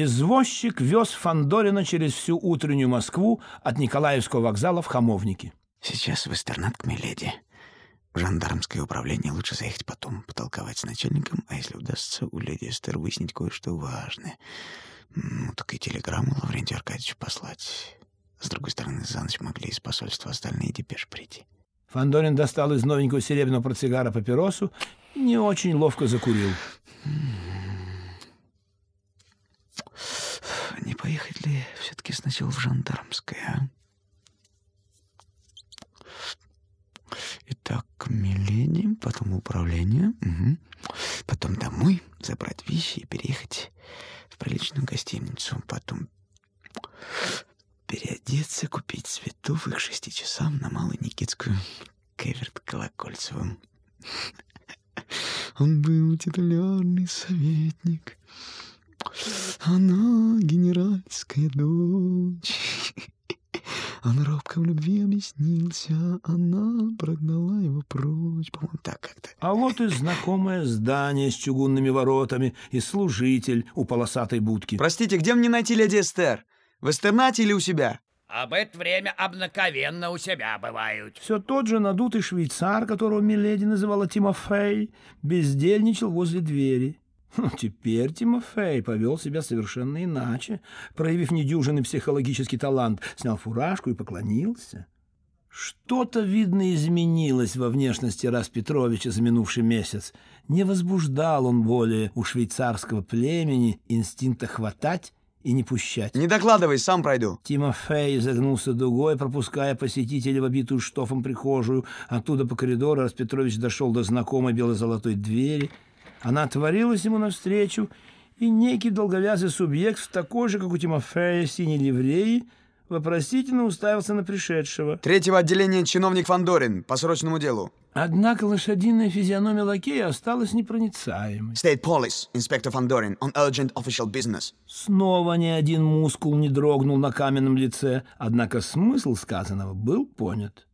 Извозчик вез Фандорина через всю утреннюю Москву от Николаевского вокзала в Хамовники. Сейчас в Эстернат к Миледи. В жандармское управление лучше заехать потом, потолковать с начальником, а если удастся у леди Эстер выяснить кое-что важное. Ну, так и телеграмму Лаврентию Аркадьевичу послать. С другой стороны, за ночь могли из посольства остальные депеш прийти. Фандорин достал из новенького серебряного портсигара папиросу и не очень ловко закурил. Не поехать ли все-таки сначала в жандармское, а? Итак, Миледи, потом управление, угу. потом домой, забрать вещи и переехать в приличную гостиницу, потом переодеться, купить цветов и к шести часам на Малую Никитскую к Эверт Колокольцевым. Он был титулярный советник, она генеральская дочь. Он робко в любви объяснился, она прогнала его прочь. По-моему, так как-то. А вот и знакомое здание с чугунными воротами и служитель у полосатой будки. Простите, где мне найти леди Эстер? В Эстернате или у себя? Об это время обыкновенно у себя бывают. Все тот же надутый швейцар, которого Миледи называла Тимофей, бездельничал возле двери. Ну, теперь Тимофей повел себя совершенно иначе, проявив недюжинный психологический талант, снял фуражку и поклонился. Что-то, видно, изменилось во внешности Рас Петровича за минувший месяц. Не возбуждал он более у швейцарского племени инстинкта хватать и не пущать. Не докладывай, сам пройду. Тимофей загнулся дугой, пропуская посетителя в обитую штофом прихожую. Оттуда по коридору Распетрович дошел до знакомой бело-золотой двери. Она отворилась ему навстречу, и некий долговязый субъект в такой же, как у Тимофея, синей ливреи, вопросительно уставился на пришедшего. Третьего отделения чиновник Фандорин по срочному делу. Однако лошадиная физиономия лакея осталась непроницаемой. State Police, инспектор Фандорин, on urgent official business. Снова ни один мускул не дрогнул на каменном лице, однако смысл сказанного был понят.